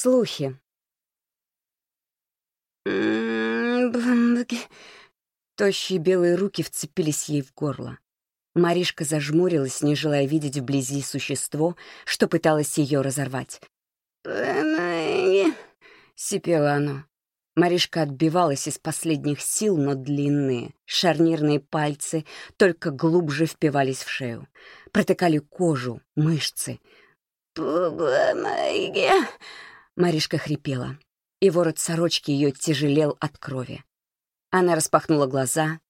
Слухи. Тощие белые руки вцепились ей в горло. Маришка зажмурилась, не желая видеть вблизи существо, что пыталось ее разорвать. Сипело оно. Маришка отбивалась из последних сил, но длинные, шарнирные пальцы только глубже впивались в шею. Протыкали кожу, мышцы. «Помоги!» Маришка хрипела, и ворот сорочки ее тяжелел от крови. Она распахнула глаза.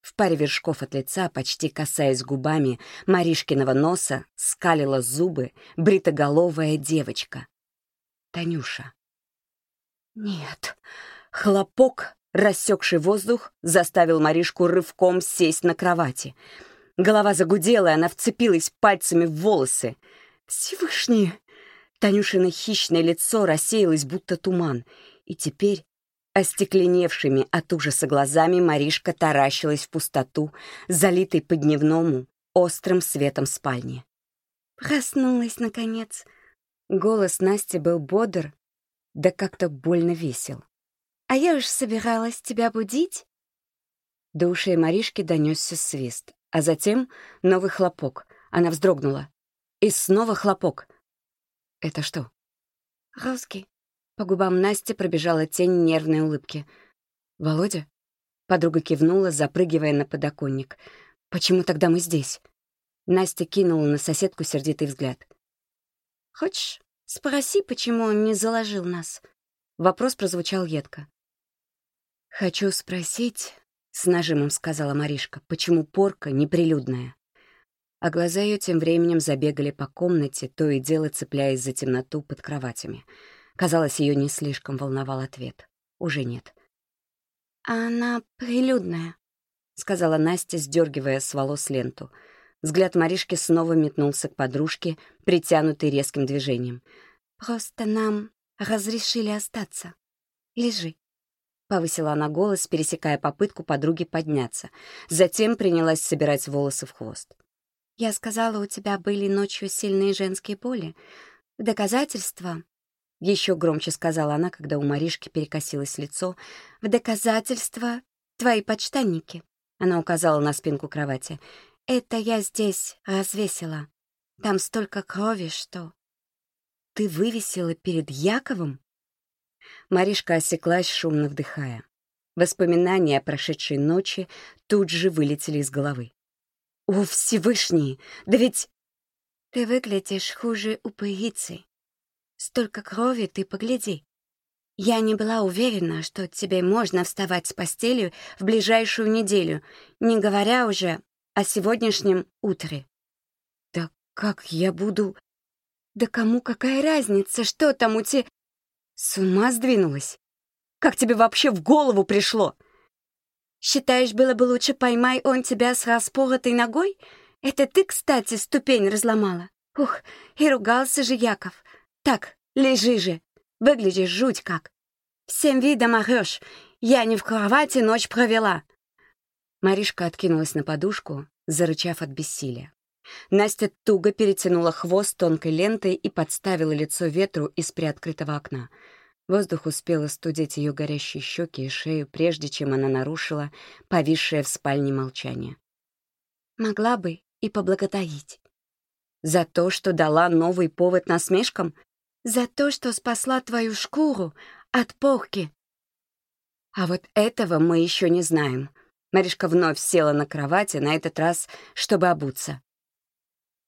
В паре вершков от лица, почти касаясь губами Маришкиного носа, скалила зубы бритоголовая девочка. Танюша. Нет. Хлопок, рассекший воздух, заставил Маришку рывком сесть на кровати. Голова загудела, и она вцепилась пальцами в волосы. «Всевышний!» Танюшино хищное лицо рассеялось, будто туман, и теперь Остекленевшими от ужаса глазами Маришка таращилась в пустоту, залитой по дневному, острым светом спальни. Проснулась, наконец. Голос Насти был бодр, да как-то больно весел. «А я уж собиралась тебя будить?» До ушей Маришки донесся свист, а затем новый хлопок. Она вздрогнула. И снова хлопок. «Это что?» «Русский», по губам Насти пробежала тень нервной улыбки. «Володя?» Подруга кивнула, запрыгивая на подоконник. «Почему тогда мы здесь?» Настя кинула на соседку сердитый взгляд. «Хочешь, спроси, почему он не заложил нас?» Вопрос прозвучал едко. «Хочу спросить», — с нажимом сказала Маришка, «почему порка неприлюдная?» А глаза ее тем временем забегали по комнате, то и дело цепляясь за темноту под кроватями — Казалось, ее не слишком волновал ответ. Уже нет. «Она прилюдная», — сказала Настя, сдергивая с волос ленту. Взгляд Маришки снова метнулся к подружке, притянутой резким движением. «Просто нам разрешили остаться. Лежи». Повысила она голос, пересекая попытку подруги подняться. Затем принялась собирать волосы в хвост. «Я сказала, у тебя были ночью сильные женские боли. В доказательство еще громче сказала она, когда у Маришки перекосилось лицо. «В доказательство твои почтальники». Она указала на спинку кровати. «Это я здесь развесила. Там столько крови, что...» «Ты вывесила перед Яковом?» Маришка осеклась, шумно вдыхая. Воспоминания о прошедшей ночи тут же вылетели из головы. «О, Всевышний! Да ведь...» «Ты выглядишь хуже упырицы», Столько крови, ты погляди. Я не была уверена, что тебе можно вставать с постели в ближайшую неделю, не говоря уже о сегодняшнем утре. Да как я буду... Да кому какая разница, что там у тебя... С ума сдвинулась? Как тебе вообще в голову пришло? Считаешь, было бы лучше поймай он тебя с распоротой ногой? Это ты, кстати, ступень разломала. Ух, и ругался же Яков. Так, лежи же. Выглядишь жуть как. Всем видом орёшь. Я не в кровати ночь провела. Маришка откинулась на подушку, зарычав от бессилия. Настя туго перетянула хвост тонкой лентой и подставила лицо ветру из приоткрытого окна. Воздух успел остудить ее горящие щеки и шею, прежде чем она нарушила повисшее в спальне молчание. «Могла бы и поблагодарить. За то, что дала новый повод насмешкам? За то, что спасла твою шкуру от порки. А вот этого мы еще не знаем. Маришка вновь села на кровати, на этот раз, чтобы обуться.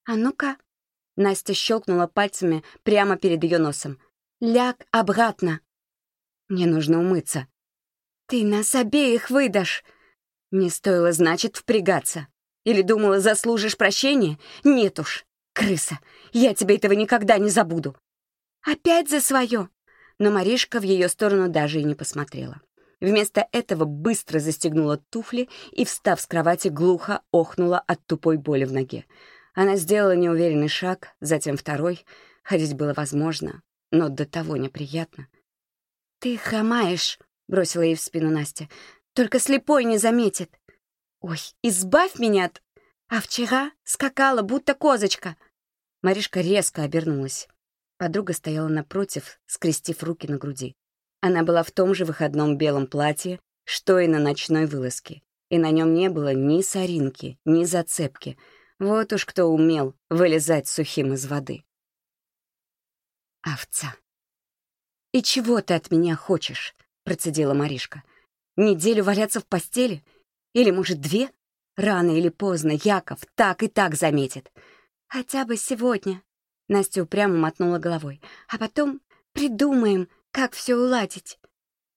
«А ну-ка!» Настя щелкнула пальцами прямо перед ее носом. «Ляг обратно!» «Мне нужно умыться». «Ты нас обеих выдашь!» «Не стоило, значит, впрягаться. Или думала, заслужишь прощения? Нет уж, крыса, я тебе этого никогда не забуду. «Опять за свое!» Но Маришка в ее сторону даже и не посмотрела. Вместо этого быстро застегнула туфли и, встав с кровати, глухо охнула от тупой боли в ноге. Она сделала неуверенный шаг, затем второй. Ходить было возможно, но до того неприятно. «Ты хромаешь», — бросила ей в спину Настя. «Только слепой не заметит». «Ой, избавь меня от...» А вчера скакала, будто козочка. Маришка резко обернулась. Подруга стояла напротив, скрестив руки на груди. Она была в том же выходном белом платье, что и на ночной вылазке, и на нем не было ни соринки, ни зацепки. Вот уж кто умел вылезать сухим из воды. Овца. «И чего ты от меня хочешь?» — процедила Маришка. «Неделю валяться в постели? Или, может, две? Рано или поздно Яков так и так заметит. Хотя бы сегодня». Настя упрямо мотнула головой. «А потом придумаем, как все уладить».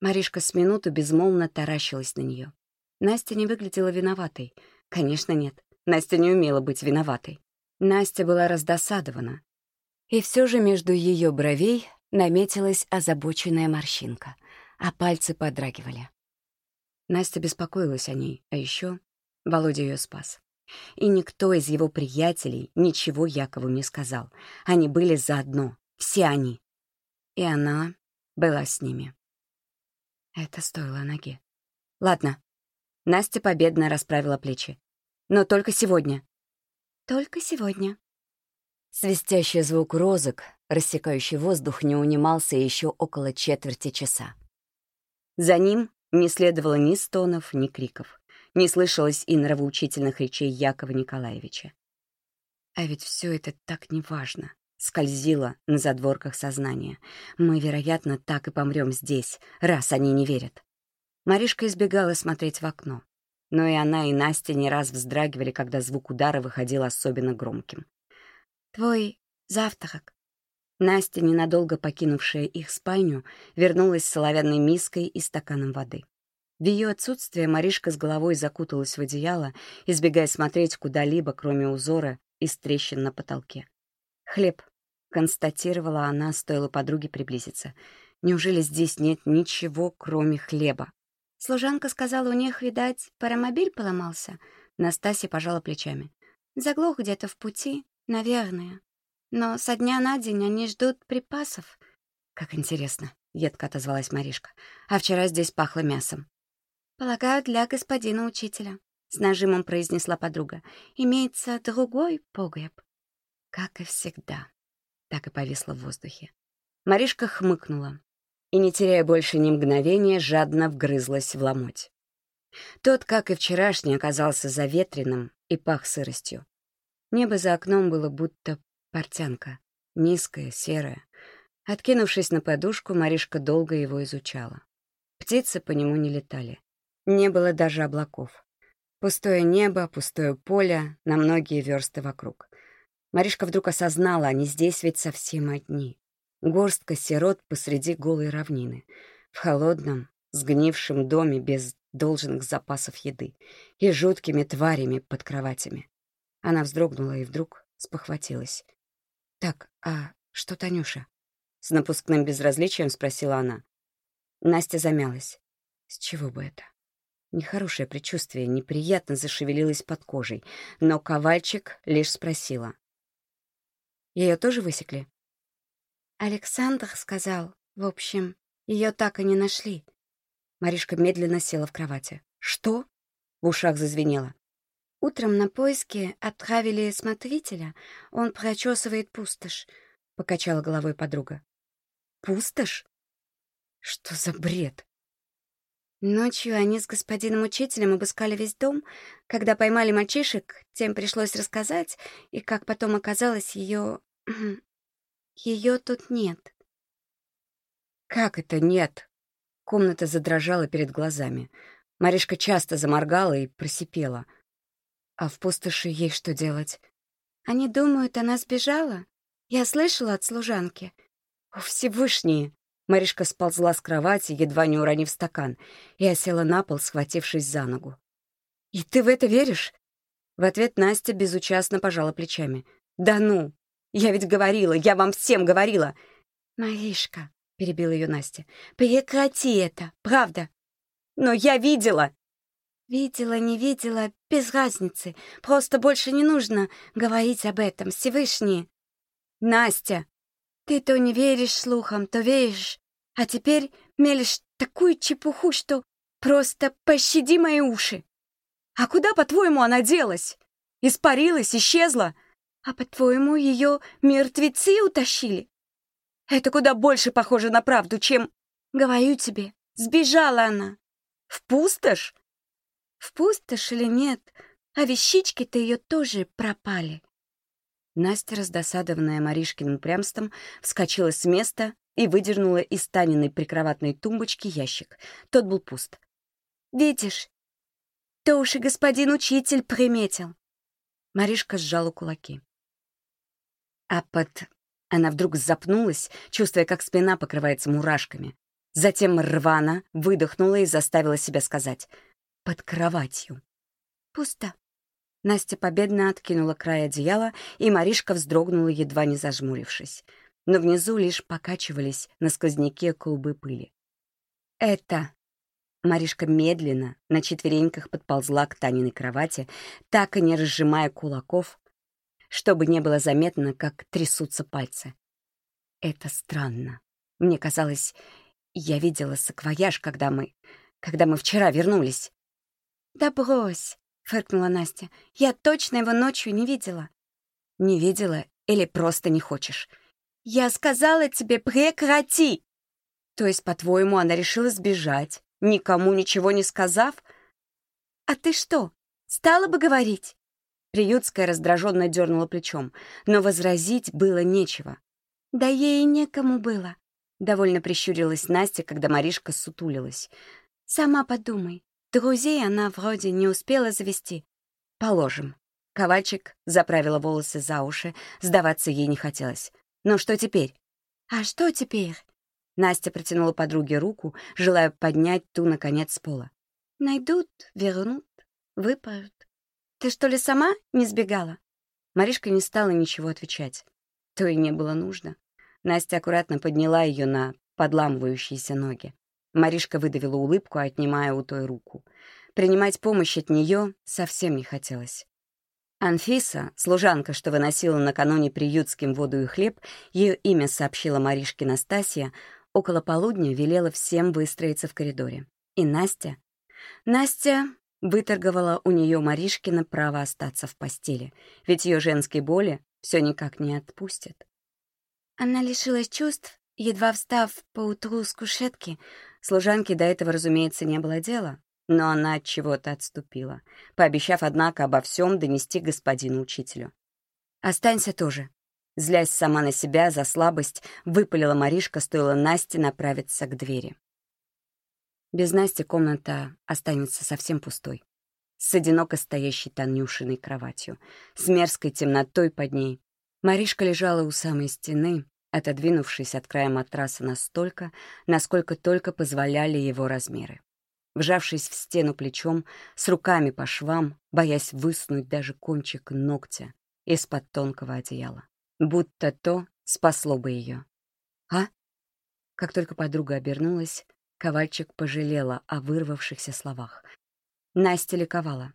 Маришка с минуту безмолвно таращилась на нее. Настя не выглядела виноватой. Конечно, нет. Настя не умела быть виноватой. Настя была раздосадована. И все же между ее бровей наметилась озабоченная морщинка, а пальцы подрагивали. Настя беспокоилась о ней, а еще Володя ее спас. И никто из его приятелей ничего Якову не сказал. Они были заодно, все они. И она была с ними. Это стоило ноги. Ладно. Настя победно расправила плечи. Но только сегодня. Только сегодня. Свистящий звук розок, рассекающий воздух, не унимался еще около четверти часа. За ним не следовало ни стонов, ни криков. Не слышалось и нравоучительных речей Якова Николаевича. А ведь все это так неважно скользила на задворках сознания. Мы, вероятно, так и помрем здесь, раз они не верят. Маришка избегала смотреть в окно. Но и она, и Настя не раз вздрагивали, когда звук удара выходил особенно громким. «Твой завтрак». Настя, ненадолго покинувшая их спальню, вернулась с соловянной миской и стаканом воды. В ее отсутствие Маришка с головой закуталась в одеяло, избегая смотреть куда-либо, кроме узора из трещин на потолке. «Хлеб», — констатировала она, стоило подруге приблизиться. «Неужели здесь нет ничего, кроме хлеба?» Служанка сказала, у них, видать, паромобиль поломался. Настасья пожала плечами. Заглох где-то в пути, наверное. Но со дня на день они ждут припасов. Как интересно, — едко отозвалась Маришка. А вчера здесь пахло мясом. Полагаю, для господина учителя. С нажимом произнесла подруга. Имеется другой погреб. Как и всегда. Так и повисло в воздухе. Маришка хмыкнула и, не теряя больше ни мгновения, жадно вгрызлась в ломоть. Тот, как и вчерашний, оказался заветренным и пах сыростью. Небо за окном было будто портянка, низкое, серое. Откинувшись на подушку, Маришка долго его изучала. Птицы по нему не летали. Не было даже облаков. Пустое небо, пустое поле на многие версты вокруг. Маришка вдруг осознала, они здесь ведь совсем одни. Горстка сирот посреди голой равнины, в холодном, сгнившем доме без должных запасов еды и жуткими тварями под кроватями. Она вздрогнула и вдруг спохватилась. «Так, а что Танюша?» С напускным безразличием спросила она. Настя замялась. С чего бы это? Нехорошее предчувствие неприятно зашевелилось под кожей, но Ковальчик лишь спросила. Ее тоже высекли? Александр сказал, в общем, ее так и не нашли. Маришка медленно села в кровати. Что? В ушах зазвенело. Утром на поиски отправили смотрителя. Он прочесывает пустошь, — покачала головой подруга. Пустошь? Что за бред? Ночью они с господином учителем обыскали весь дом. Когда поймали мальчишек, тем пришлось рассказать, и, как потом оказалось, ее ее тут нет. Как это нет? Комната задрожала перед глазами. Маришка часто заморгала и просипела. А в пустоши ей что делать? Они думают, она сбежала. Я слышала от служанки. О, Всевышние! Маришка сползла с кровати, едва не уронив стакан, и осела на пол, схватившись за ногу. «И ты в это веришь?» В ответ Настя безучастно пожала плечами. «Да ну! Я ведь говорила, я вам всем говорила!» «Маришка», — перебила ее Настя, — «прекрати это, правда!» «Но я видела!» «Видела, не видела, без разницы. Просто больше не нужно говорить об этом, Всевышний!» «Настя!» «Ты то не веришь слухам, то веришь, а теперь мелешь такую чепуху, что просто пощади мои уши!» «А куда, по-твоему, она делась? Испарилась, исчезла?» А по-твоему, ее мертвецы утащили? Это куда больше похоже на правду, чем... Говорю тебе, сбежала она. В пустошь? В пустошь или нет, а вещички-то ее тоже пропали. Настя, раздосадованная Маришкиным упрямством, вскочила с места и выдернула из Таниной прикроватной тумбочки ящик. Тот был пуст. «Видишь, то уж и господин учитель приметил». Маришка сжала кулаки. А под... Она вдруг запнулась, чувствуя, как спина покрывается мурашками. Затем рвано выдохнула и заставила себя сказать «под кроватью». «Пусто». Настя победно откинула край одеяла, и Маришка вздрогнула, едва не зажмурившись. Но внизу лишь покачивались на сквозняке клубы пыли. «Это...» Маришка медленно на четвереньках подползла к Таниной кровати, так и не разжимая кулаков, чтобы не было заметно, как трясутся пальцы. «Это странно. Мне казалось, я видела саквояж, когда мы... когда мы вчера вернулись». «Да брось!» — фыркнула Настя. «Я точно его ночью не видела». «Не видела или просто не хочешь?» «Я сказала тебе, прекрати!» «То есть, по-твоему, она решила сбежать, никому ничего не сказав?» «А ты что, стала бы говорить?» Приютская раздраженно дернула плечом, но возразить было нечего. «Да ей и некому было», — довольно прищурилась Настя, когда Маришка сутулилась. «Сама подумай, Друзей она вроде не успела завести. Положим. Ковальчик заправила волосы за уши, сдаваться ей не хотелось. Но что теперь? А что теперь? Настя протянула подруге руку, желая поднять ту, наконец, с пола. Найдут, вернут, выпарют. Ты что ли сама не сбегала? Маришка не стала ничего отвечать. То и не было нужно. Настя аккуратно подняла ее на подламывающиеся ноги. Маришка выдавила улыбку, отнимая у той руку. Принимать помощь от нее совсем не хотелось. Анфиса, служанка, что выносила накануне приютским воду и хлеб, ее имя сообщила Маришке Настасья, около полудня велела всем выстроиться в коридоре. И Настя... Настя выторговала у нее Маришкина право остаться в постели, ведь ее женские боли все никак не отпустят. Она лишилась чувств, едва встав поутру с кушетки, Служанке до этого, разумеется, не было дела, но она от чего-то отступила, пообещав, однако, обо всем донести господину учителю. «Останься тоже». Злясь сама на себя за слабость, выпалила Маришка, стоило Насте направиться к двери. Без Насти комната останется совсем пустой. С одиноко стоящей Танюшиной кроватью, с мерзкой темнотой под ней. Маришка лежала у самой стены, отодвинувшись от края матраса настолько, насколько только позволяли его размеры. Вжавшись в стену плечом, с руками по швам, боясь высунуть даже кончик ногтя из-под тонкого одеяла. Будто то спасло бы ее. «А?» Как только подруга обернулась, Ковальчик пожалела о вырвавшихся словах. Настя ликовала.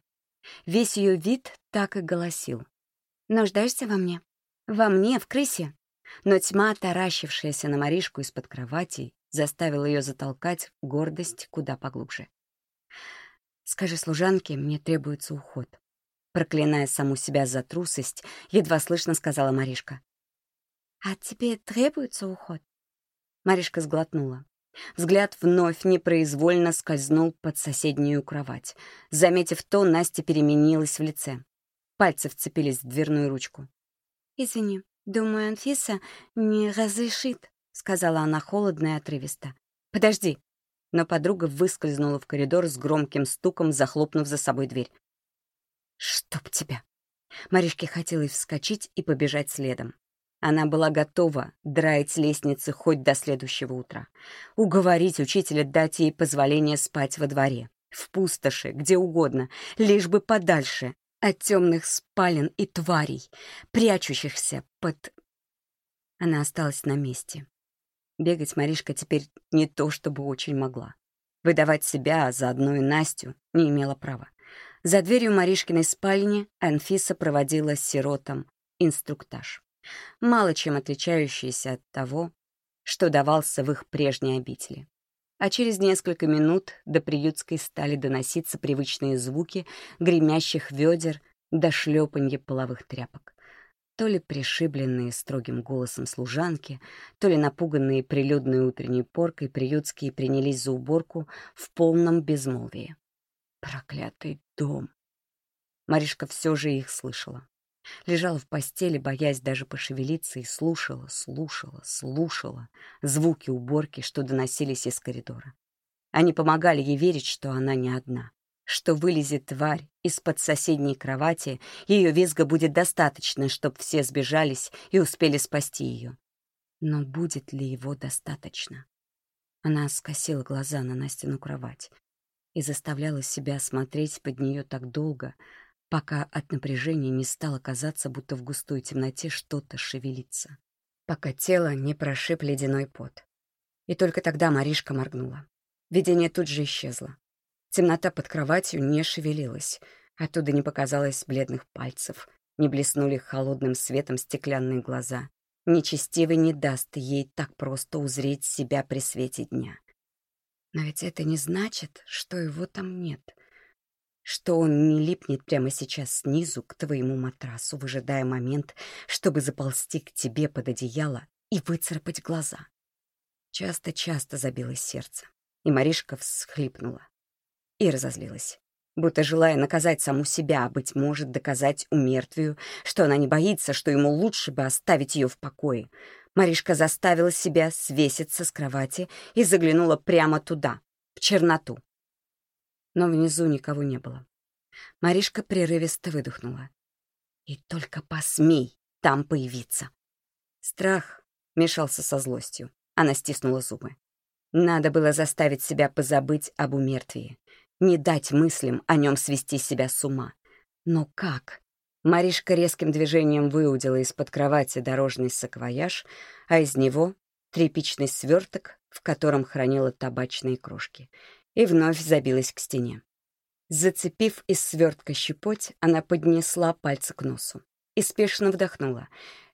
Весь ее вид так и голосил. «Нуждаешься во мне? Во мне, в крысе? Но тьма, таращившаяся на Маришку из-под кровати, заставила ее затолкать гордость куда поглубже. «Скажи служанке, мне требуется уход». Проклиная саму себя за трусость, едва слышно сказала Маришка. «А тебе требуется уход?» Маришка сглотнула. Взгляд вновь непроизвольно скользнул под соседнюю кровать. Заметив то, Настя переменилась в лице. Пальцы вцепились в дверную ручку. «Извини, «Думаю, Анфиса не разрешит», — сказала она холодно и отрывисто. «Подожди». Но подруга выскользнула в коридор с громким стуком, захлопнув за собой дверь. «Чтоб тебя!» Маришке хотелось вскочить и побежать следом. Она была готова драить лестницы хоть до следующего утра. Уговорить учителя дать ей позволение спать во дворе, в пустоши, где угодно, лишь бы подальше от темных спален и тварей, прячущихся под... Она осталась на месте. Бегать Маришка теперь не то чтобы очень могла. Выдавать себя, а заодно и Настю, не имела права. За дверью Маришкиной спальни Анфиса проводила с сиротом инструктаж, мало чем отличающийся от того, что давался в их прежней обители а через несколько минут до приютской стали доноситься привычные звуки гремящих ведер до шлепанья половых тряпок. То ли пришибленные строгим голосом служанки, то ли напуганные прилюдной утренней поркой приютские принялись за уборку в полном безмолвии. Проклятый дом! Маришка все же их слышала. Лежала в постели, боясь даже пошевелиться, и слушала, слушала, слушала звуки уборки, что доносились из коридора. Они помогали ей верить, что она не одна, что вылезет тварь из-под соседней кровати, ее визга будет достаточно, чтобы все сбежались и успели спасти ее. Но будет ли его достаточно? Она скосила глаза на Настину кровать и заставляла себя смотреть под нее так долго, пока от напряжения не стало казаться, будто в густой темноте что-то шевелится, пока тело не прошиб ледяной пот. И только тогда Маришка моргнула. Видение тут же исчезло. Темнота под кроватью не шевелилась, оттуда не показалось бледных пальцев, не блеснули холодным светом стеклянные глаза. Нечестивый не даст ей так просто узреть себя при свете дня. Но ведь это не значит, что его там нет — что он не липнет прямо сейчас снизу к твоему матрасу, выжидая момент, чтобы заползти к тебе под одеяло и выцарапать глаза. Часто-часто забилось сердце, и Маришка всхлипнула и разозлилась, будто желая наказать саму себя, а, быть может, доказать умертвию, что она не боится, что ему лучше бы оставить ее в покое. Маришка заставила себя свеситься с кровати и заглянула прямо туда, в черноту но внизу никого не было. Маришка прерывисто выдохнула. «И только посмей там появиться!» Страх мешался со злостью. Она стиснула зубы. Надо было заставить себя позабыть об умертвии, не дать мыслям о нем свести себя с ума. Но как? Маришка резким движением выудила из-под кровати дорожный саквояж, а из него — тряпичный сверток, в котором хранила табачные крошки — и вновь забилась к стене. Зацепив из свертка щепоть, она поднесла пальцы к носу и спешно вдохнула.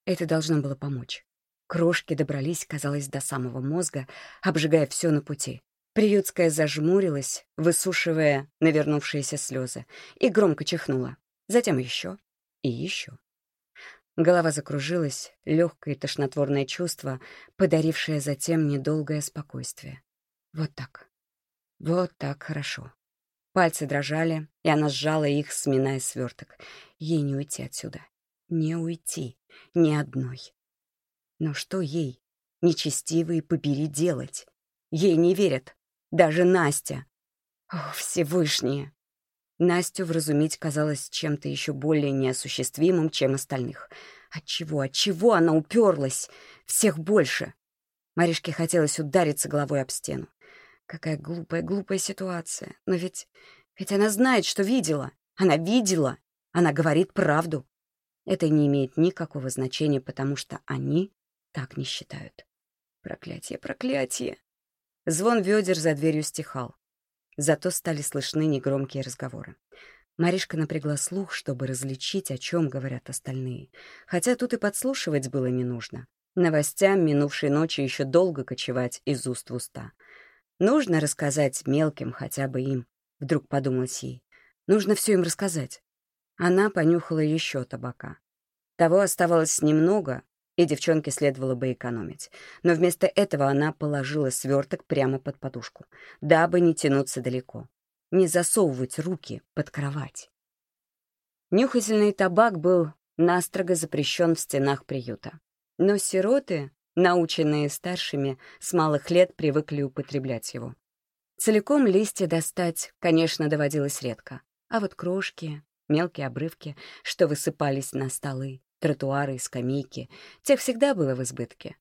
Это должно было помочь. Крошки добрались, казалось, до самого мозга, обжигая все на пути. Приютская зажмурилась, высушивая навернувшиеся слезы, и громко чихнула. Затем еще и еще. Голова закружилась, легкое тошнотворное чувство, подарившее затем недолгое спокойствие. Вот так. Вот так хорошо. Пальцы дрожали, и она сжала их, сминая сверток. Ей не уйти отсюда. Не уйти. Ни одной. Но что ей, нечестивые, побери делать? Ей не верят. Даже Настя. О, Всевышние! Настю вразумить казалось чем-то еще более неосуществимым, чем остальных. Отчего, отчего она уперлась? Всех больше. Маришке хотелось удариться головой об стену. Какая глупая, глупая ситуация. Но ведь... Ведь она знает, что видела. Она видела. Она говорит правду. Это не имеет никакого значения, потому что они так не считают. Проклятие, проклятие. Звон ведер за дверью стихал. Зато стали слышны негромкие разговоры. Маришка напрягла слух, чтобы различить, о чем говорят остальные. Хотя тут и подслушивать было не нужно. Новостям минувшей ночи еще долго кочевать из уст в уста. Нужно рассказать мелким хотя бы им, вдруг подумалось ей. Нужно все им рассказать. Она понюхала еще табака. Того оставалось немного, и девчонке следовало бы экономить. Но вместо этого она положила сверток прямо под подушку, дабы не тянуться далеко, не засовывать руки под кровать. Нюхательный табак был настрого запрещен в стенах приюта. Но сироты наученные старшими, с малых лет привыкли употреблять его. Целиком листья достать, конечно, доводилось редко. А вот крошки, мелкие обрывки, что высыпались на столы, тротуары и скамейки, тех всегда было в избытке.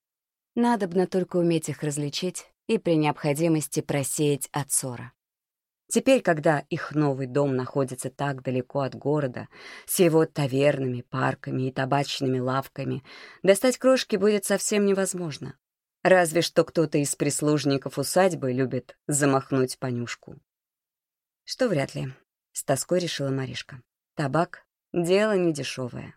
Надобно только уметь их различить и при необходимости просеять от ссора. Теперь, когда их новый дом находится так далеко от города, с его тавернами, парками и табачными лавками, достать крошки будет совсем невозможно. Разве что кто-то из прислужников усадьбы любит замахнуть понюшку. Что вряд ли, — с тоской решила Маришка. Табак — дело недешевое.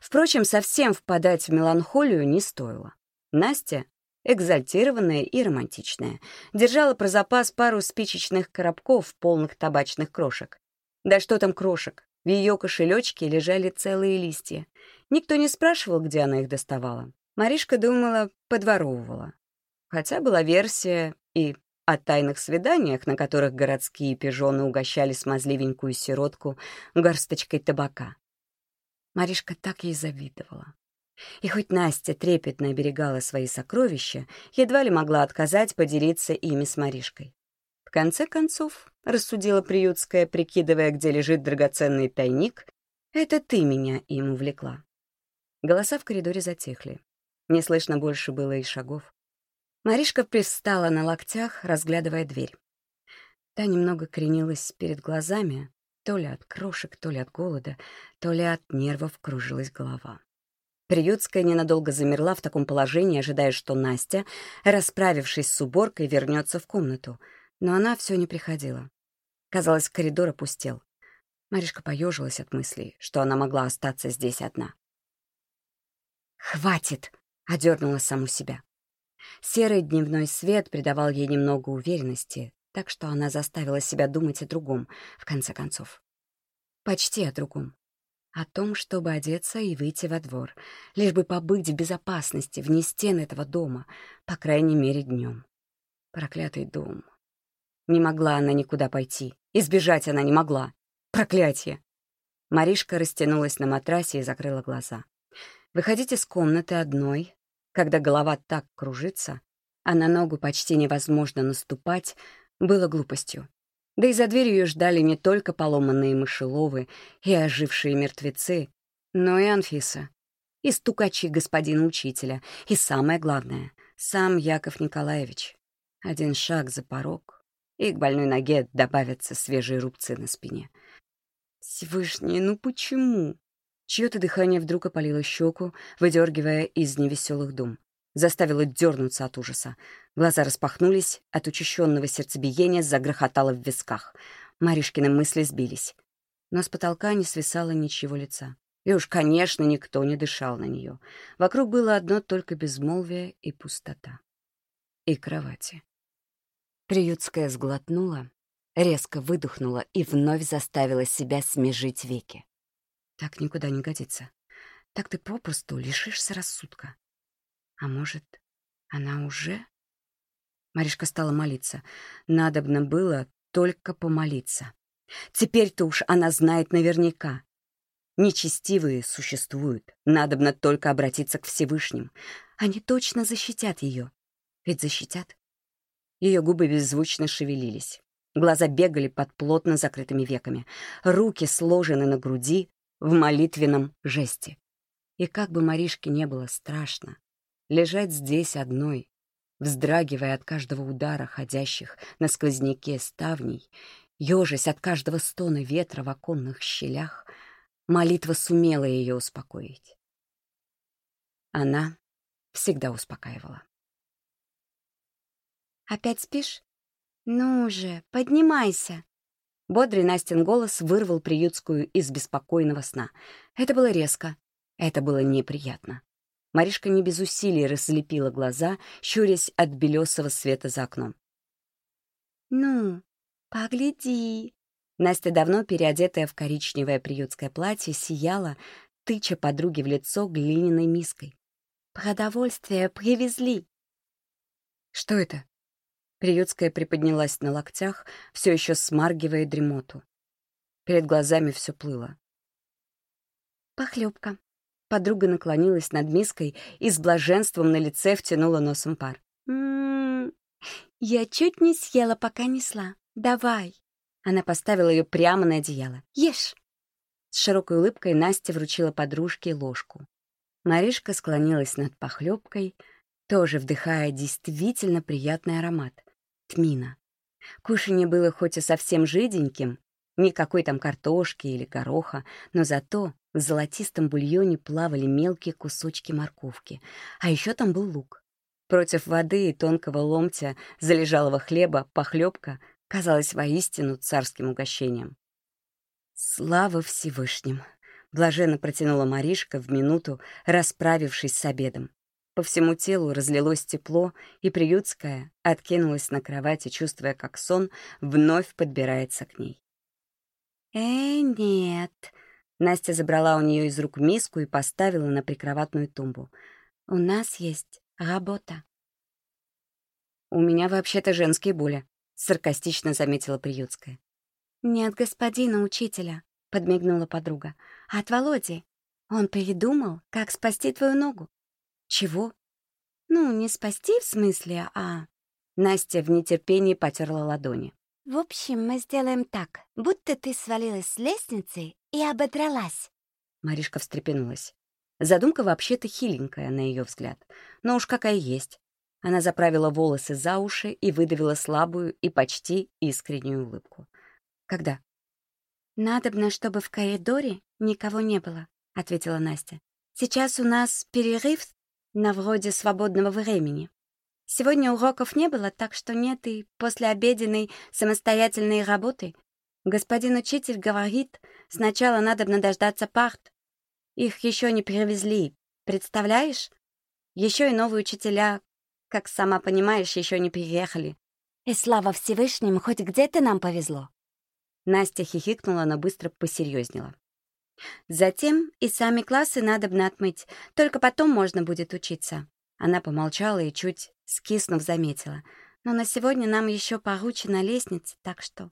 Впрочем, совсем впадать в меланхолию не стоило. Настя экзальтированная и романтичная. Держала про запас пару спичечных коробков, полных табачных крошек. Да что там крошек? В ее кошелечке лежали целые листья. Никто не спрашивал, где она их доставала. Маришка думала, подворовывала. Хотя была версия и о тайных свиданиях, на которых городские пижоны угощали смазливенькую сиротку горсточкой табака. Маришка так ей завидовала. И хоть Настя трепетно оберегала свои сокровища, едва ли могла отказать поделиться ими с Маришкой. В конце концов, рассудила приютская, прикидывая, где лежит драгоценный тайник, это ты меня им увлекла. Голоса в коридоре затихли. Не слышно больше было и шагов. Маришка привстала на локтях, разглядывая дверь. Та немного кренилась перед глазами, то ли от крошек, то ли от голода, то ли от нервов кружилась голова. Приютская ненадолго замерла в таком положении, ожидая, что Настя, расправившись с уборкой, вернется в комнату. Но она все не приходила. Казалось, коридор опустел. Маришка поежилась от мыслей, что она могла остаться здесь одна. «Хватит!» — одернула саму себя. Серый дневной свет придавал ей немного уверенности, так что она заставила себя думать о другом, в конце концов. Почти о другом. О том, чтобы одеться и выйти во двор, лишь бы побыть в безопасности вне стен этого дома, по крайней мере, днем. Проклятый дом. Не могла она никуда пойти. Избежать она не могла. Проклятие! Маришка растянулась на матрасе и закрыла глаза. Выходить из комнаты одной, когда голова так кружится, а на ногу почти невозможно наступать, было глупостью. Да и за дверью ее ждали не только поломанные мышеловы и ожившие мертвецы, но и Анфиса, и стукачи господина учителя, и самое главное — сам Яков Николаевич. Один шаг за порог, и к больной ноге добавятся свежие рубцы на спине. Всевышний, ну почему? Чье-то дыхание вдруг опалило щеку, выдергивая из невеселых дум. Заставило дернуться от ужаса. Глаза распахнулись, от учащенного сердцебиения загрохотало в висках. Маришкины мысли сбились. Но с потолка не свисало ничего лица. И уж, конечно, никто не дышал на нее. Вокруг было одно только безмолвие и пустота. И кровати. Приютская сглотнула, резко выдохнула и вновь заставила себя смежить веки. Так никуда не годится. Так ты попросту лишишься рассудка. А может, она уже... Маришка стала молиться. Надобно было только помолиться. Теперь-то уж она знает наверняка. Нечестивые существуют. Надобно только обратиться к Всевышним. Они точно защитят ее. Ведь защитят. Ее губы беззвучно шевелились. Глаза бегали под плотно закрытыми веками. Руки сложены на груди, в молитвенном жесте. И как бы Маришке не было страшно, лежать здесь одной, вздрагивая от каждого удара ходящих на сквозняке ставней, ежась от каждого стона ветра в оконных щелях, молитва сумела ее успокоить. Она всегда успокаивала. «Опять спишь? Ну же, поднимайся!» Бодрый Настин голос вырвал приютскую из беспокойного сна. Это было резко. Это было неприятно. Маришка не без усилий разлепила глаза, щурясь от белесого света за окном. «Ну, погляди!» Настя, давно переодетая в коричневое приютское платье, сияла, тыча подруге в лицо глиняной миской. «Продовольствие привезли!» «Что это?» Приютская приподнялась на локтях, все еще смаргивая дремоту. Перед глазами все плыло. «Похлебка». Подруга наклонилась над миской и с блаженством на лице втянула носом пар. «М-м-м, я чуть не съела, пока несла. Давай». Она поставила ее прямо на одеяло. «Ешь». С широкой улыбкой Настя вручила подружке ложку. Маришка склонилась над похлебкой, тоже вдыхая действительно приятный аромат тмина. Кушанье было хоть и совсем жиденьким, никакой там картошки или гороха, но зато в золотистом бульоне плавали мелкие кусочки морковки, а еще там был лук. Против воды и тонкого ломтя залежалого хлеба похлебка казалась воистину царским угощением. «Слава Всевышним!» — блаженно протянула Маришка в минуту, расправившись с обедом. По всему телу разлилось тепло, и приютская откинулась на кровати, чувствуя, как сон вновь подбирается к ней. «Э, нет». Настя забрала у нее из рук миску и поставила на прикроватную тумбу. «У нас есть работа». «У меня вообще-то женские боли», — саркастично заметила Приютская. «Нет господина учителя», — подмигнула подруга. «А от Володи. Он придумал, как спасти твою ногу». «Чего?» «Ну, не спасти в смысле, а...» Настя в нетерпении потерла ладони. «В общем, мы сделаем так, будто ты свалилась с лестницы и ободралась». Маришка встрепенулась. Задумка вообще-то хиленькая, на ее взгляд. Но уж какая есть. Она заправила волосы за уши и выдавила слабую и почти искреннюю улыбку. «Когда?» «Надобно, чтобы в коридоре никого не было», — ответила Настя. «Сейчас у нас перерыв на вроде свободного времени. Сегодня уроков не было, так что нет и послеобеденной самостоятельной работы. Господин учитель говорит, сначала надобно дождаться парт. Их еще не привезли, представляешь? Еще и новые учителя, как сама понимаешь, еще не приехали. И слава Всевышнему, хоть где-то нам повезло. Настя хихикнула, но быстро посерьезнела. Затем и сами классы надобно отмыть, только потом можно будет учиться. Она помолчала и, чуть скиснув, заметила. Но на сегодня нам еще поручена лестница, так что...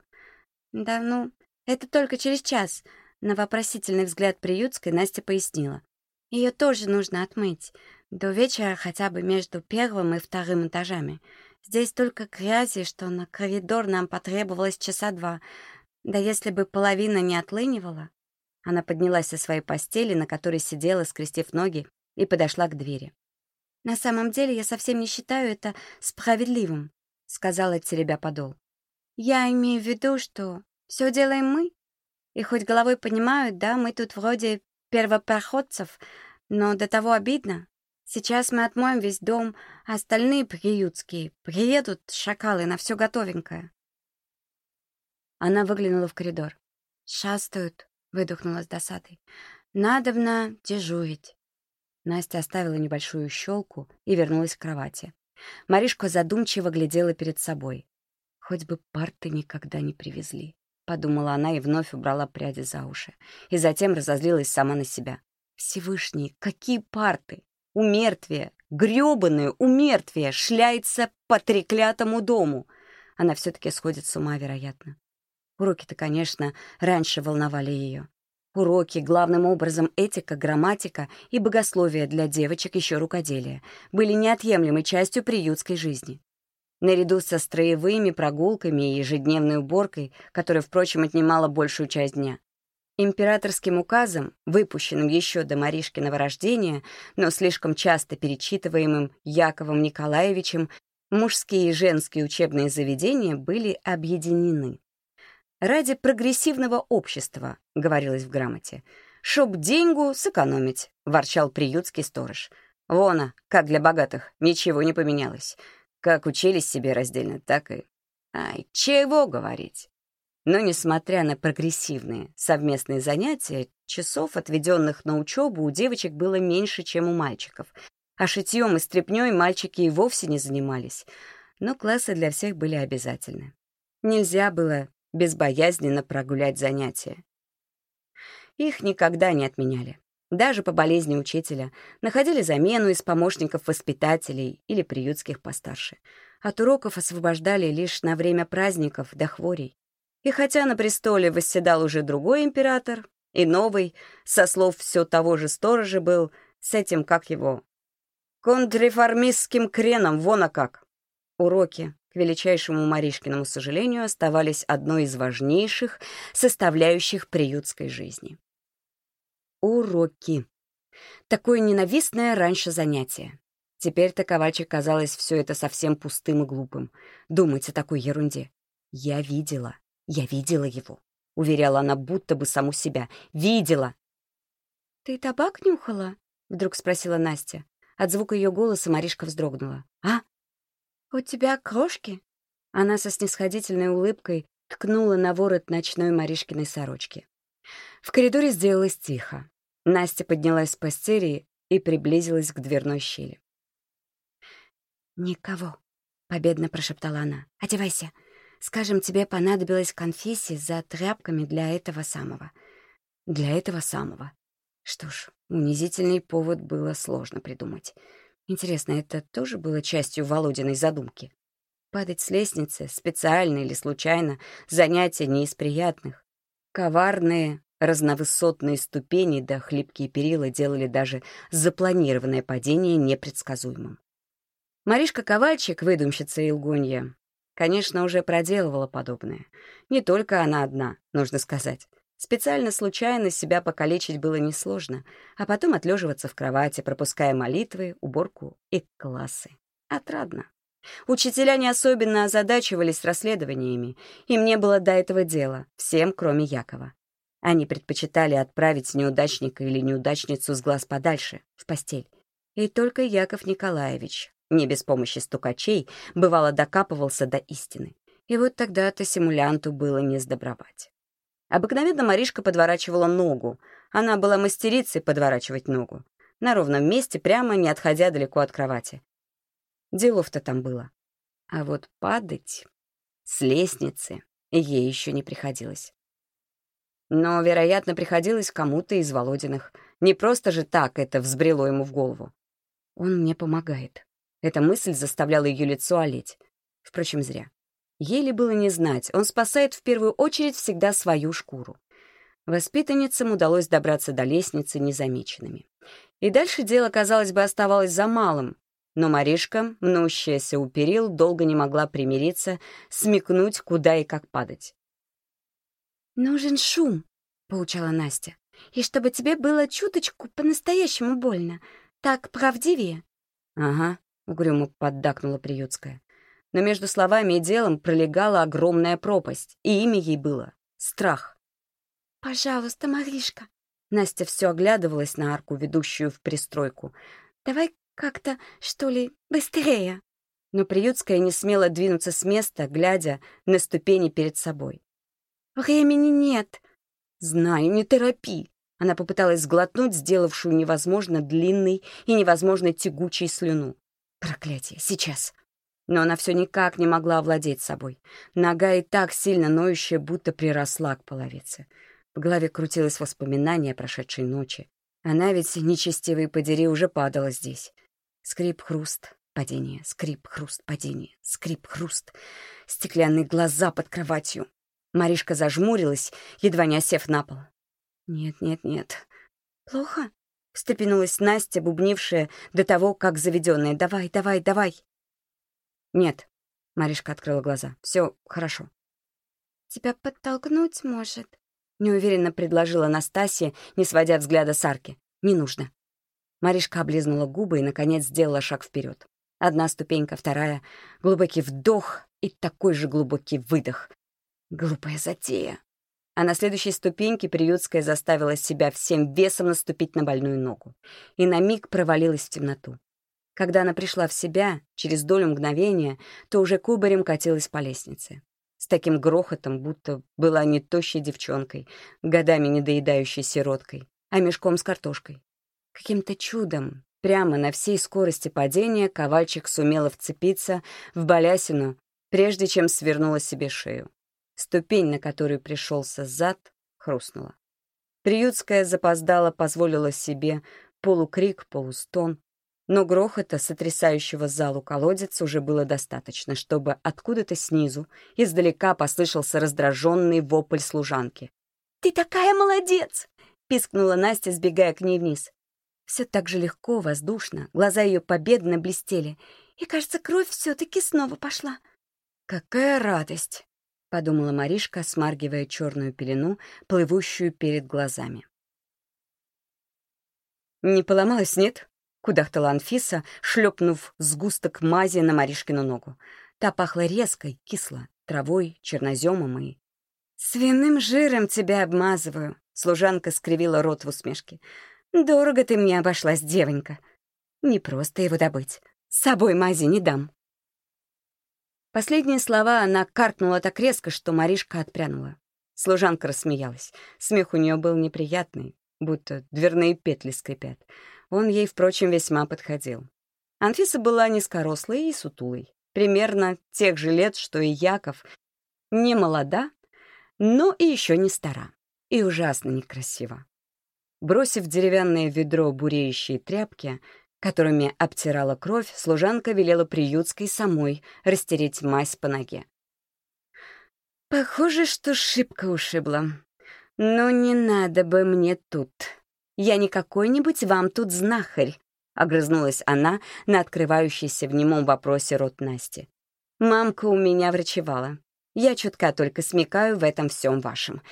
Да, ну, это только через час. На вопросительный взгляд приютской Настя пояснила. Ее тоже нужно отмыть. До вечера хотя бы между первым и вторым этажами. Здесь только грязи, что на коридор нам потребовалось часа два. Да если бы половина не отлынивала... Она поднялась со своей постели, на которой сидела, скрестив ноги, и подошла к двери. «На самом деле я совсем не считаю это справедливым», — сказала теребя подол. «Я имею в виду, что все делаем мы. И хоть головой понимаю, да, мы тут вроде первопроходцев, но до того обидно. Сейчас мы отмоем весь дом, а остальные приютские приедут шакалы на все готовенькое». Она выглянула в коридор. «Шастают», — выдохнула с досадой. «Надобно дежурить». Настя оставила небольшую щелку и вернулась к кровати. Маришка задумчиво глядела перед собой. «Хоть бы парты никогда не привезли», — подумала она и вновь убрала пряди за уши. И затем разозлилась сама на себя. «Всевышний, какие парты! Умертвие! грёбаное умертвие! Шляется по треклятому дому!» Она все-таки сходит с ума, вероятно. Уроки-то, конечно, раньше волновали ее. Уроки, главным образом этика, грамматика и богословие для девочек еще рукоделия, были неотъемлемой частью приютской жизни. Наряду со строевыми прогулками и ежедневной уборкой, которая, впрочем, отнимала большую часть дня. Императорским указом, выпущенным еще до Маришкиного рождения, но слишком часто перечитываемым Яковом Николаевичем, мужские и женские учебные заведения были объединены. «Ради прогрессивного общества», — говорилось в грамоте. «Чтоб деньгу сэкономить», — ворчал приютский сторож. «Вона, как для богатых, ничего не поменялось. Как учились себе раздельно, так и... Ай, чего говорить?» Но, несмотря на прогрессивные совместные занятия, часов, отведенных на учебу, у девочек было меньше, чем у мальчиков. А шитьем и стряпнёй мальчики и вовсе не занимались. Но классы для всех были обязательны. Нельзя было безбоязненно прогулять занятия. Их никогда не отменяли. Даже по болезни учителя находили замену из помощников воспитателей или приютских постарше. От уроков освобождали лишь на время праздников до хворей. И хотя на престоле восседал уже другой император, и новый, со слов все того же сторожа, был с этим, как его, контрреформистским креном, вон а как. Уроки, к величайшему Маришкиному сожалению, оставались одной из важнейших составляющих приютской жизни. Уроки. Такое ненавистное раньше занятие. Теперь-то Ковальчик казалось все это совсем пустым и глупым. Думать о такой ерунде. Я видела, я видела его. Уверяла она будто бы саму себя. Видела. «Ты табак нюхала?» — вдруг спросила Настя. От звука ее голоса Маришка вздрогнула. «А?» «У тебя крошки?» Она со снисходительной улыбкой ткнула на ворот ночной Маришкиной сорочки. В коридоре сделалось тихо. Настя поднялась с постели и приблизилась к дверной щели. «Никого», — победно прошептала она. «Одевайся. Скажем, тебе понадобилась конфессия за тряпками для этого самого. Для этого самого. Что ж, унизительный повод было сложно придумать. Интересно, это тоже было частью Володиной задумки? Падать с лестницы, специально или случайно, занятие не из приятных. Коварные, разновысотные ступени да хлипкие перила делали даже запланированное падение непредсказуемым. Маришка Ковальчик, выдумщица и лгунья, конечно, уже проделывала подобное. Не только она одна, нужно сказать. Специально случайно себя покалечить было несложно, а потом отлеживаться в кровати, пропуская молитвы, уборку и классы. Отрадно. Учителя не особенно озадачивались расследованиями, им не было до этого дела, всем, кроме Якова. Они предпочитали отправить неудачника или неудачницу с глаз подальше, в постель. И только Яков Николаевич, не без помощи стукачей, бывало докапывался до истины. И вот тогда-то симулянту было не сдобровать. Обыкновенно Маришка подворачивала ногу. Она была мастерицей подворачивать ногу. На ровном месте, прямо не отходя далеко от кровати. Делов-то там было. А вот падать с лестницы ей еще не приходилось. Но, вероятно, приходилось кому-то из Володиных. Не просто же так это взбрело ему в голову. Он мне помогает. Эта мысль заставляла ее лицо олеть. Впрочем, зря. Еле было не знать, он спасает в первую очередь всегда свою шкуру. Воспитанницам удалось добраться до лестницы незамеченными. И дальше дело, казалось бы, оставалось за малым. Но Маришка, мнущаяся у перил, долго не могла примириться, смекнуть, куда и как падать. «Нужен шум», — поучала Настя. «И чтобы тебе было чуточку по-настоящему больно. Так правдивее». «Ага», — угрюмо поддакнула Приютская. Но между словами и делом пролегала огромная пропасть, и имя ей было — Страх. «Пожалуйста, Маришка». Настя все оглядывалась на арку, ведущую в пристройку. «Давай как-то, что ли, быстрее». Но Приютская не смела двинуться с места, глядя на ступени перед собой. «Времени нет». «Знаю, не торопи». Она попыталась сглотнуть сделавшую невозможно длинный и невозможно тягучей слюну. «Проклятие, сейчас!» Но она все никак не могла овладеть собой. Нога и так сильно ноющая, будто приросла к половице. В голове крутилось воспоминание о прошедшей ночи. Она ведь, нечестивый подери, уже падала здесь. Скрип-хруст, падение, скрип-хруст, падение, скрип-хруст. Стеклянные глаза под кроватью. Маришка зажмурилась, едва не осев на пол. «Нет, нет, нет. Плохо?» — встрепенулась Настя, бубнившая до того, как заведенная. «Давай, давай, давай!» «Нет», — Маришка открыла глаза. «Все хорошо». «Тебя подтолкнуть, может?» — неуверенно предложила Настасья, не сводя взгляда с арки. «Не нужно». Маришка облизнула губы и, наконец, сделала шаг вперед. Одна ступенька, вторая. Глубокий вдох и такой же глубокий выдох. Глупая затея. А на следующей ступеньке Приютская заставила себя всем весом наступить на больную ногу. И на миг провалилась в темноту. Когда она пришла в себя, через долю мгновения, то уже кубарем катилась по лестнице. С таким грохотом, будто была не тощей девчонкой, годами недоедающей сироткой, а мешком с картошкой. Каким-то чудом, прямо на всей скорости падения, ковальчик сумела вцепиться в балясину, прежде чем свернула себе шею. Ступень, на которую пришелся зад, хрустнула. Приютская запоздала, позволила себе полукрик, полустон. Но грохота, сотрясающего залу колодец, уже было достаточно, чтобы откуда-то снизу, издалека послышался раздраженный вопль служанки. «Ты такая молодец!» — пискнула Настя, сбегая к ней вниз. Все так же легко, воздушно, глаза ее победно блестели. И, кажется, кровь все-таки снова пошла. «Какая радость!» подумала Маришка, смаргивая черную пелену, плывущую перед глазами. «Не поломалась, нет?» — кудахтала Анфиса, шлепнув сгусток мази на Маришкину ногу. Та пахла резкой, кисло, травой, черноземом и... «Свиным жиром тебя обмазываю», — служанка скривила рот в усмешке. «Дорого ты мне обошлась, девонька. Не просто его добыть. С собой мази не дам». Последние слова она каркнула так резко, что Маришка отпрянула. Служанка рассмеялась. Смех у нее был неприятный, будто дверные петли скрипят. Он ей, впрочем, весьма подходил. Анфиса была низкорослой и сутулой, примерно тех же лет, что и Яков, Не молода, но и еще не стара. И ужасно некрасиво. Бросив деревянное ведро буреющие тряпки, которыми обтирала кровь, служанка велела приютской самой растереть мазь по ноге. «Похоже, что шибко ушибла. Но не надо бы мне тут. Я не какой-нибудь вам тут знахарь», — огрызнулась она на открывающийся в немом вопросе рот Насти. «Мамка у меня врачевала. Я чутка только смекаю в этом всем вашем.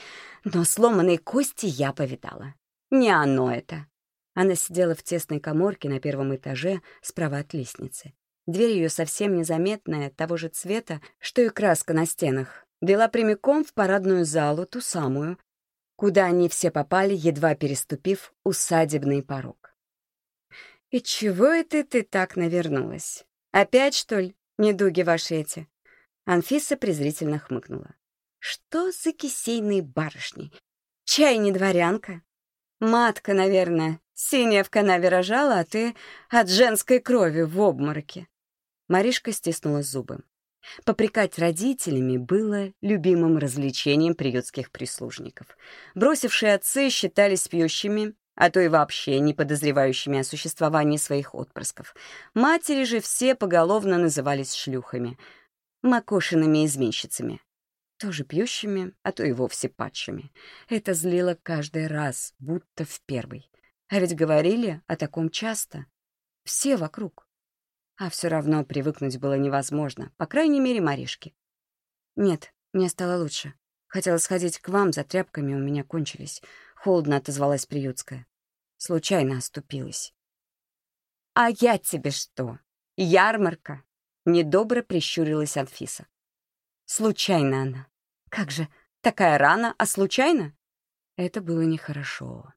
Но сломанные кости я повидала. Не оно это». Она сидела в тесной коморке на первом этаже справа от лестницы. Дверь ее совсем незаметная, того же цвета, что и краска на стенах, вела прямиком в парадную залу, ту самую, куда они все попали, едва переступив усадебный порог. «И чего это ты так навернулась? Опять, что ли, недуги ваши эти?» Анфиса презрительно хмыкнула. «Что за кисейные барышни? Чай не дворянка? Матка, наверное, синяя в канаве рожала, а ты от женской крови в обмороке». Маришка стиснула зубы. Попрекать родителями было любимым развлечением приютских прислужников. Бросившие отцы считались пьющими, а то и вообще не подозревающими о существовании своих отпрысков. Матери же все поголовно назывались шлюхами, макошиными изменщицами. Тоже пьющими, а то и вовсе падшими. Это злило каждый раз, будто в первый. А ведь говорили о таком часто. Все вокруг. А все равно привыкнуть было невозможно, по крайней мере, Маришке. «Нет, мне стало лучше. Хотела сходить к вам, за тряпками у меня кончились». Холодно отозвалась приютская. Случайно оступилась. «А я тебе что? Ярмарка?» Недобро прищурилась Анфиса. «Случайно она. Как же, такая рана, а случайно?» Это было нехорошо.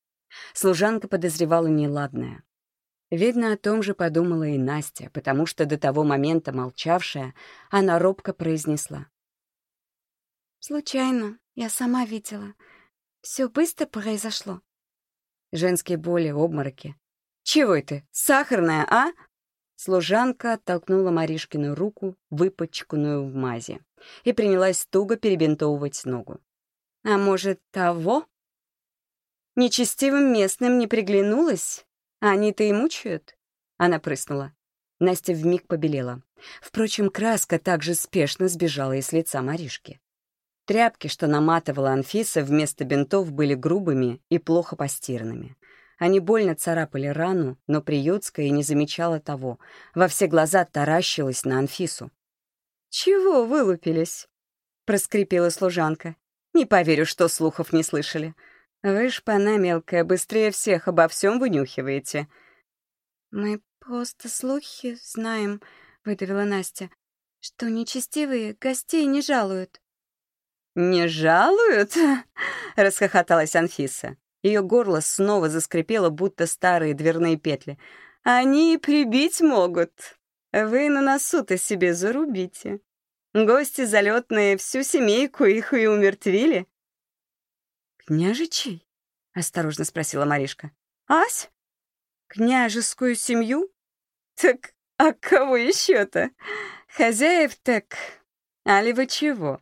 Служанка подозревала неладное. Видно, о том же подумала и Настя, потому что до того момента молчавшая, она робко произнесла. «Случайно, я сама видела. Все быстро произошло». Женские боли, обмороки. «Чего это? Сахарная, а?» Служанка оттолкнула Маришкину руку, выпачканную в мазе, и принялась туго перебинтовывать ногу. «А может, того?» Нечестивым местным не приглянулась? Они-то и мучают?» Она прыснула. Настя вмиг побелела. Впрочем, краска также спешно сбежала из лица Маришки. Тряпки, что наматывала Анфиса, вместо бинтов были грубыми и плохо постиранными. Они больно царапали рану, но Приютская не замечала того. Во все глаза таращилась на Анфису. «Чего вылупились?» — проскрипела служанка. «Не поверю, что слухов не слышали. Вы, шпана мелкая, быстрее всех обо всем вынюхиваете. Мы просто слухи знаем, выдавила Настя, что нечестивые гостей не жалуют. Не жалуют? расхохоталась Анфиса. Ее горло снова заскрипело, будто старые дверные петли. Они прибить могут. Вы на носу-то себе зарубите. Гости залетные всю семейку их и умертвили. «Княжичей?» — осторожно спросила Маришка. «Ась? Княжескую семью? Так а кого еще-то? Хозяев так? Али вы чего?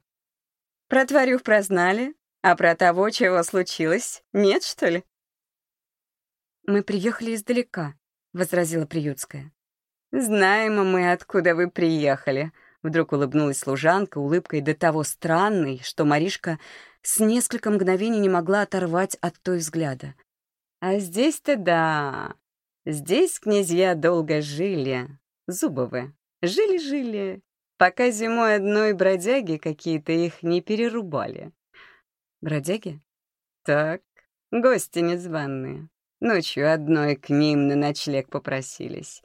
Про тварюх прознали, а про того, чего случилось, нет, что ли?» «Мы приехали издалека», — возразила Приютская. «Знаем мы, откуда вы приехали», — вдруг улыбнулась служанка улыбкой до того странной, что Маришка с несколько мгновений не могла оторвать от той взгляда. «А здесь-то да. Здесь князья долго жили. Зубовы. Жили-жили, пока зимой одной бродяги какие-то их не перерубали». «Бродяги?» «Так, гости незваные. Ночью одной к ним на ночлег попросились.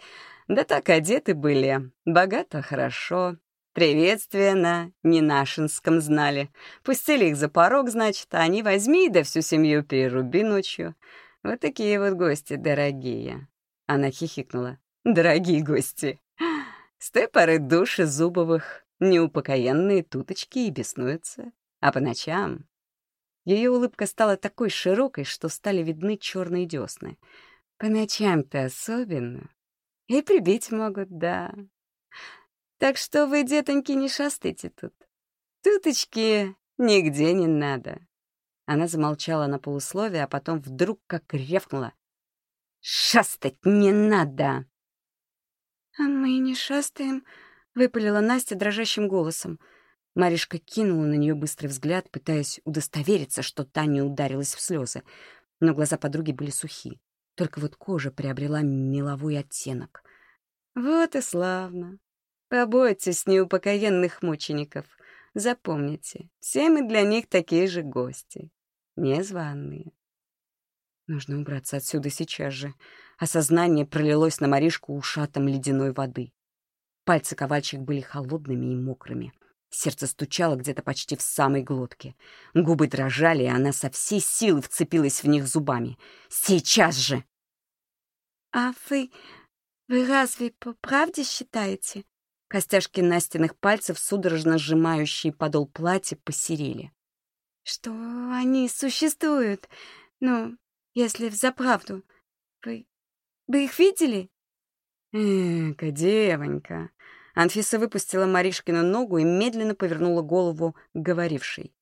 Да так одеты были, богато, хорошо, Приветствие на ненашинском знали. Пустили их за порог, значит, а они возьми да всю семью переруби ночью. Вот такие вот гости дорогие. Она хихикнула. Дорогие гости. С той поры души Зубовых неупокоенные туточки и беснуются. А по ночам... Ее улыбка стала такой широкой, что стали видны черные десны. По ночам-то особенно. И прибить могут, да. Так что вы, детоньки, не шастайте тут. Туточки нигде не надо. Она замолчала на полусловие, а потом вдруг как ревкнула. «Шастать не надо!» «А мы не шастаем», — выпалила Настя дрожащим голосом. Маришка кинула на нее быстрый взгляд, пытаясь удостовериться, что та не ударилась в слезы. Но глаза подруги были сухи. Только вот кожа приобрела меловой оттенок. «Вот и славно. Побойтесь неупокоенных мучеников. Запомните, все мы для них такие же гости. Незваные. Нужно убраться отсюда сейчас же. Осознание пролилось на Маришку ушатом ледяной воды. Пальцы ковальчик были холодными и мокрыми. Сердце стучало где-то почти в самой глотке. Губы дрожали, и она со всей силы вцепилась в них зубами. «Сейчас же!» «А вы... вы разве по правде считаете?» Костяшки Настиных пальцев, судорожно сжимающие подол платья, посерели. «Что они существуют? Ну, если взаправду. Вы... вы их видели?» «Эка, девонька!» Анфиса выпустила Маришкину ногу и медленно повернула голову к говорившей.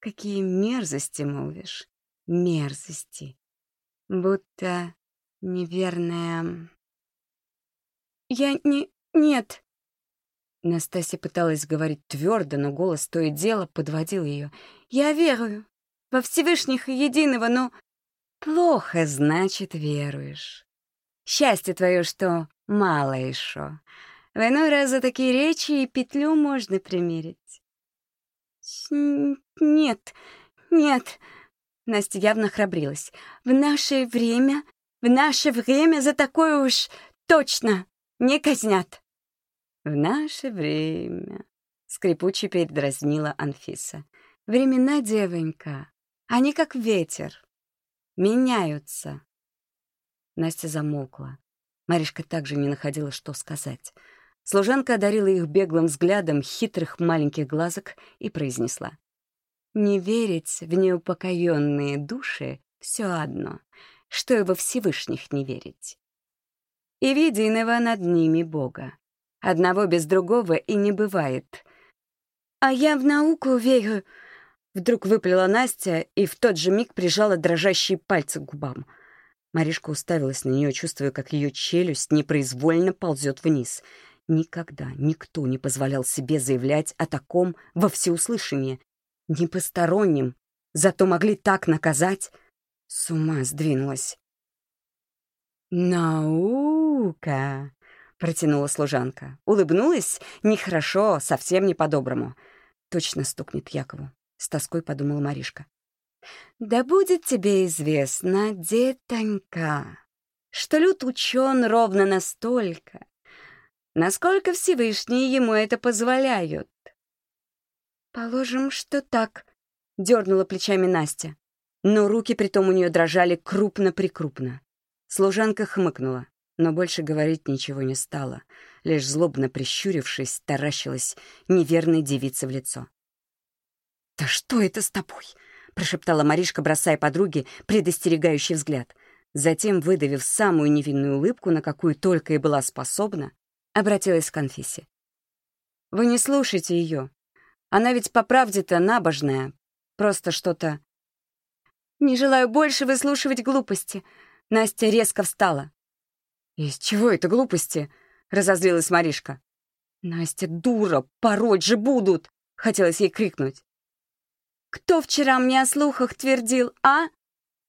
«Какие мерзости, молвишь? Мерзости. Будто неверная...» «Я не... нет!» Настасья пыталась говорить твердо, но голос то и дело подводил ее. «Я верую во Всевышних и Единого, но...» «Плохо, значит, веруешь. Счастье твое, что мало еще. В иной раз за такие речи и петлю можно примерить». «Нет, нет...» Настя явно храбрилась. «В наше время, в наше время за такое уж точно не казнят». «В наше время...» — скрипуче передразнила Анфиса. «Времена, девонька, они как ветер, меняются». Настя замолкла. Маришка также не находила, что сказать. Служанка одарила их беглым взглядом хитрых маленьких глазок и произнесла. «Не верить в неупокоенные души — все одно, что и во Всевышних не верить. И виденного над ними Бога. Одного без другого и не бывает. «А я в науку верю», — вдруг выплела Настя и в тот же миг прижала дрожащие пальцы к губам. Маришка уставилась на нее, чувствуя, как ее челюсть непроизвольно ползет вниз. Никогда никто не позволял себе заявлять о таком во всеуслышание. Не посторонним. Зато могли так наказать. С ума сдвинулась. «Наука!» протянула служанка. Улыбнулась нехорошо, совсем не по-доброму. Точно стукнет Якову. С тоской подумала Маришка. «Да будет тебе известно, детонька, что Люд учен ровно настолько, насколько Всевышние ему это позволяют». «Положим, что так», — дернула плечами Настя. Но руки притом у нее дрожали крупно-прикрупно. Служанка хмыкнула но больше говорить ничего не стала, лишь злобно прищурившись, таращилась неверной девице в лицо. «Да что это с тобой?» — прошептала Маришка, бросая подруге предостерегающий взгляд. Затем, выдавив самую невинную улыбку, на какую только и была способна, обратилась к конфессе. «Вы не слушайте ее. Она ведь по правде-то набожная. Просто что-то...» «Не желаю больше выслушивать глупости». Настя резко встала. «Из чего это глупости?» — разозлилась Маришка. «Настя, дура, пороть же будут!» — хотелось ей крикнуть. «Кто вчера мне о слухах твердил, а?»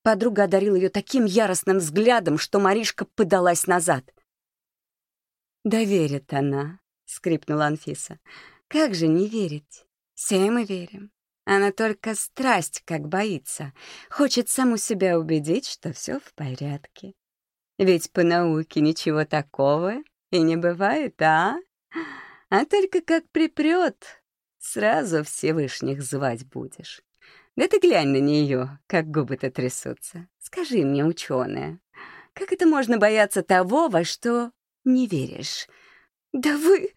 Подруга одарила ее таким яростным взглядом, что Маришка подалась назад. «Да верит она», — скрипнула Анфиса. «Как же не верить? Все мы верим. Она только страсть как боится. Хочет саму себя убедить, что все в порядке. Ведь по науке ничего такого и не бывает, а? А только как припрет, сразу Всевышних звать будешь. Да ты глянь на нее, как губы-то трясутся. Скажи мне, ученая, как это можно бояться того, во что не веришь? Да вы...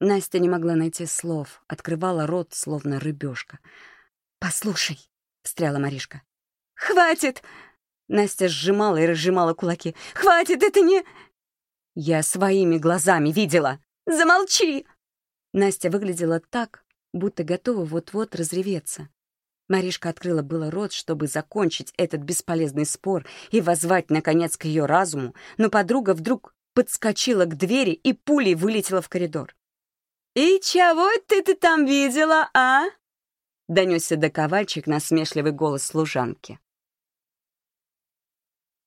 Настя не могла найти слов, открывала рот, словно рыбешка. «Послушай», — встряла Маришка. «Хватит!» Настя сжимала и разжимала кулаки. «Хватит, это не...» «Я своими глазами видела!» «Замолчи!» Настя выглядела так, будто готова вот-вот разреветься. Маришка открыла было рот, чтобы закончить этот бесполезный спор и возвать, наконец, к ее разуму, но подруга вдруг подскочила к двери и пулей вылетела в коридор. «И чего ты ты там видела, а?» Донесся до ковальчик насмешливый голос служанки.